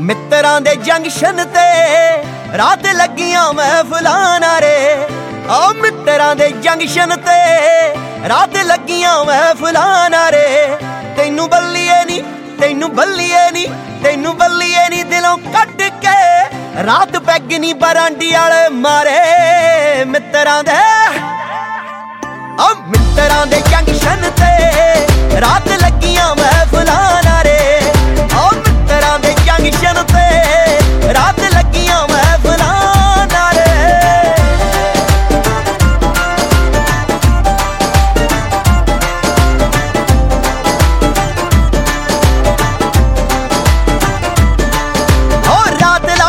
ਮਿੱਤਰਾਂ ਦੇ ਜੰਕਸ਼ਨ ਤੇ ਰਾਤ ਲੱਗੀਆਂ ਮਹਿਫਲਾਂ ਨਾਰੇ। ਆ ਮਿੱਤਰਾਂ ਦੇ ਜੰਕਸ਼ਨ ਤੇ ਰਾਤ ਲੱਗੀਆਂ ਮਹਿਫਲਾਂ ਨਾਰੇ। ਤੈਨੂੰ ਬੱਲੀਏ ਨਹੀਂ ਤੈਨੂੰ ਬੱਲੀਏ ਨਹੀਂ ਤੈਨੂੰ ਬੱਲੀਏ ਨਹੀਂ ਦਿਲੋਂ ਕੱਢ ਕੇ ਰਾਤ ਪੈਗ ਨਹੀਂ ਬਰਾਂਡੀ ਵਾਲੇ ਮਾਰੇ ਮਿੱਤਰਾਂ ਦੇ। ਆ ਮਿੱਤਰਾਂ ਦੇ ਜੰਕਸ਼ਨ ਤੇ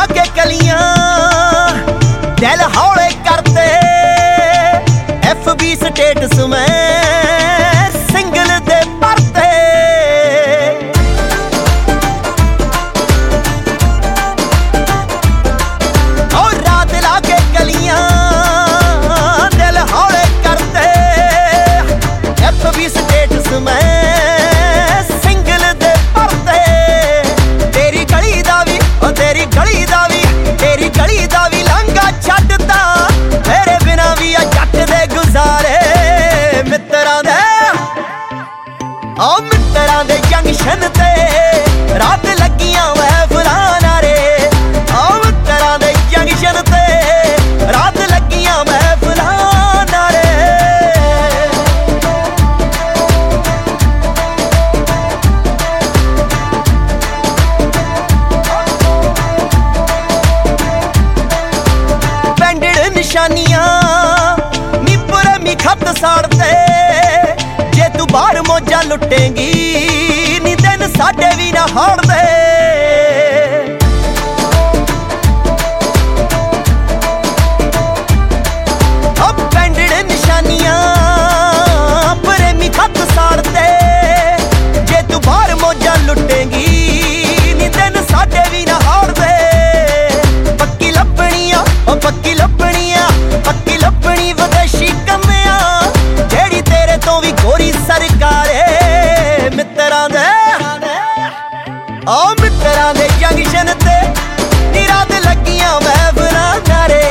ਲਾ ਕੇ ਕਲੀਆਂ ਦਿਲ ਹੌਲੇ ਕਰਦੇ। ਐਫਬੀ ਸਟੇਟਸ ਮੈਂ। ਮਿੱਤਰਾਂ ਦੇ ਜੰਕਸ਼ਨ ਤੇ। ਰਾਤ ਲੱਗੀਆਂ ਮਹਿਫਲਾਂ ਨਾਰੇ ਆ ਮਿੱਤਰਾਂ ਦੇ ਜੰਕਸ਼ਨ ਤੇ। ਰਾਤ ਲੱਗੀਆਂ ਮਹਿਫਲਾਂ ਨਾਰੇ ਬੈਂਡਡ ਨਿਸ਼ਾਨੀਆਂ ਨੀ ਪੁਰਮੀ ਖੱਤ ਸਾੜਦੇ। ਮੋਜਾ ਲੁੱਟੇਗੀ। ਨੀ ਦਿਨ ਸਾਡੇ ਵੀ ਨਾ ਹਾਰਦੇ ਤਰ੍ਹਾਂ ਦੇ ਜੰਕਸ਼ਨ ਤੇ ਨੀਰਾ ਤੇ ਲੱਗੀਆਂ ਮਹਿਫਲਾਂ ਨਾਰੇ